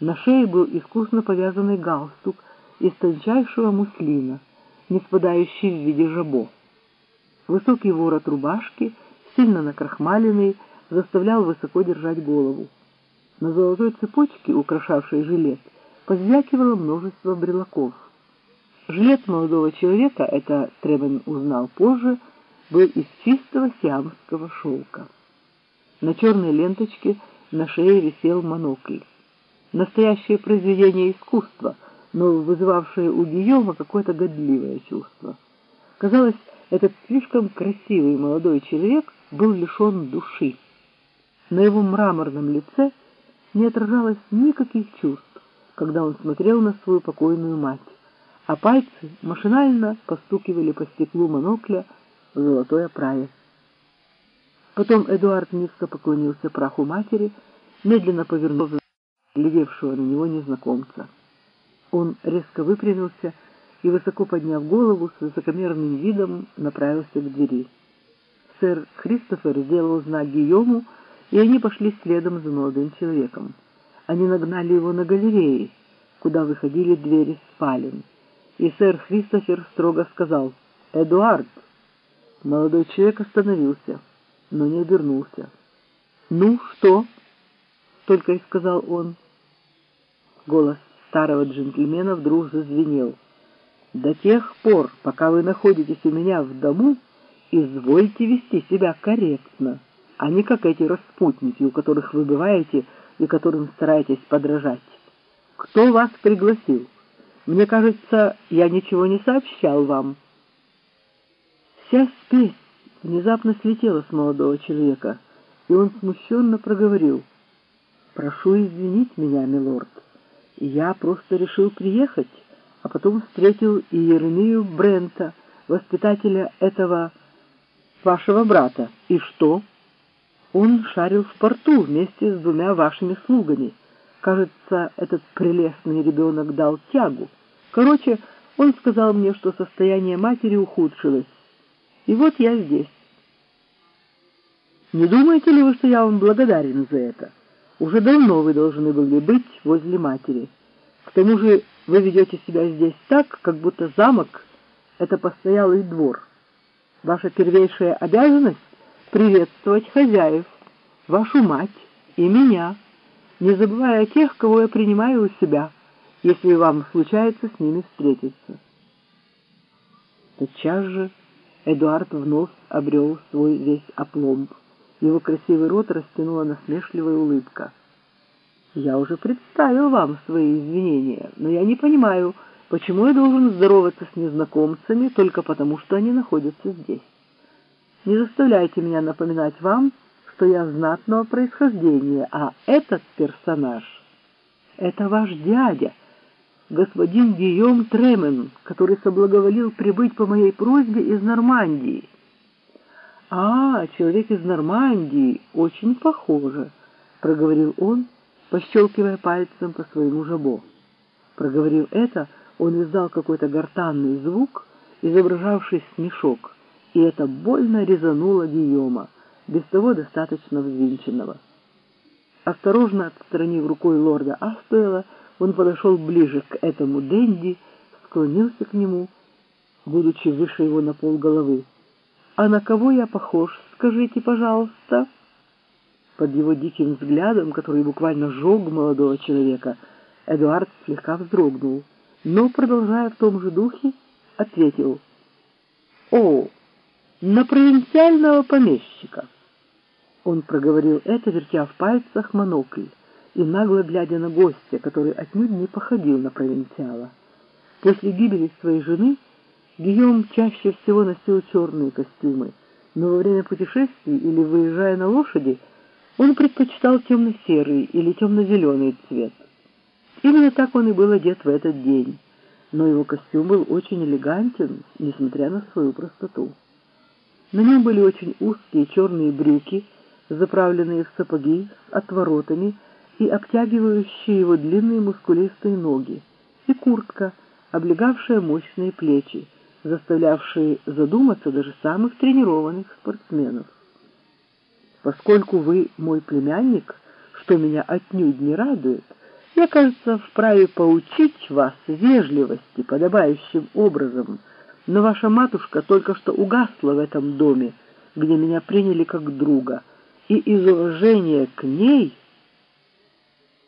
На шее был искусно повязанный галстук из тончайшего муслина, не спадающий в виде жабо. Высокий ворот рубашки, сильно накрахмаленный, заставлял высоко держать голову. На золотой цепочке, украшавшей жилет, позвякивало множество брелоков. Жилет молодого человека, это Тревен узнал позже, был из чистого сиамского шелка. На черной ленточке на шее висел монокль. Настоящее произведение искусства, но вызывавшее у Гийома какое-то годливое чувство. Казалось, этот слишком красивый молодой человек был лишен души. На его мраморном лице не отражалось никаких чувств, когда он смотрел на свою покойную мать, а пальцы машинально постукивали по стеклу монокля в золотой оправе. Потом Эдуард низко поклонился праху матери, медленно повернув глядевшего на него незнакомца. Он резко выпрямился и, высоко подняв голову, с высокомерным видом направился к двери. Сэр Кристофер сделал знак Гийому, и они пошли следом за молодым человеком. Они нагнали его на галерее, куда выходили двери спален, и сэр Кристофер строго сказал «Эдуард!». Молодой человек остановился, но не обернулся. «Ну, что?» — только и сказал он. Голос старого джентльмена вдруг зазвенел. «До тех пор, пока вы находитесь у меня в дому, извольте вести себя корректно, а не как эти распутники, у которых вы бываете и которым стараетесь подражать. Кто вас пригласил? Мне кажется, я ничего не сообщал вам». Вся спесь внезапно слетела с молодого человека, и он смущенно проговорил. «Прошу извинить меня, милорд». Я просто решил приехать, а потом встретил и Брента, воспитателя этого вашего брата. И что? Он шарил в порту вместе с двумя вашими слугами. Кажется, этот прелестный ребенок дал тягу. Короче, он сказал мне, что состояние матери ухудшилось. И вот я здесь. Не думаете ли вы, что я вам благодарен за это? Уже давно вы должны были быть возле матери. К тому же вы ведете себя здесь так, как будто замок — это постоялый двор. Ваша первейшая обязанность — приветствовать хозяев, вашу мать и меня, не забывая о тех, кого я принимаю у себя, если вам случается с ними встретиться. Тотчас же Эдуард вновь обрел свой весь опломб. Его красивый рот растянула насмешливая улыбка. «Я уже представил вам свои извинения, но я не понимаю, почему я должен здороваться с незнакомцами только потому, что они находятся здесь. Не заставляйте меня напоминать вам, что я знатного происхождения, а этот персонаж — это ваш дядя, господин Гийом Тремен, который соблаговолил прибыть по моей просьбе из Нормандии». «А, человек из Нормандии, очень похоже», — проговорил он, пощелкивая пальцем по своему жабо. Проговорив это, он издал какой-то гортанный звук, изображавший смешок, и это больно резануло Гийома, без того достаточно взвинченного. Осторожно отстранив рукой лорда Астуэла, он подошел ближе к этому Дэнди, склонился к нему, будучи выше его на пол головы. «А на кого я похож, скажите, пожалуйста?» Под его диким взглядом, который буквально сжег молодого человека, Эдуард слегка вздрогнул, но, продолжая в том же духе, ответил «О, на провинциального помещика!» Он проговорил это, вертя в пальцах монокль и нагло глядя на гостя, который отнюдь не походил на провинциала. После гибели своей жены Гийом чаще всего носил черные костюмы, но во время путешествий или выезжая на лошади он предпочитал темно-серый или темно-зеленый цвет. Именно так он и был одет в этот день, но его костюм был очень элегантен, несмотря на свою простоту. На нем были очень узкие черные брюки, заправленные в сапоги с отворотами и обтягивающие его длинные мускулистые ноги, и куртка, облегавшая мощные плечи, заставлявшие задуматься даже самых тренированных спортсменов. Поскольку вы мой племянник, что меня отнюдь не радует, Я, кажется, вправе поучить вас вежливости подобающим образом, но ваша матушка только что угасла в этом доме, где меня приняли как друга, и из уважения к ней